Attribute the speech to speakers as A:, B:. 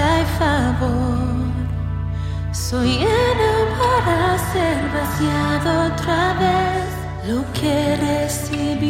A: hay favor. Soy lleno para ser vaciado otra vez. Lo que recibí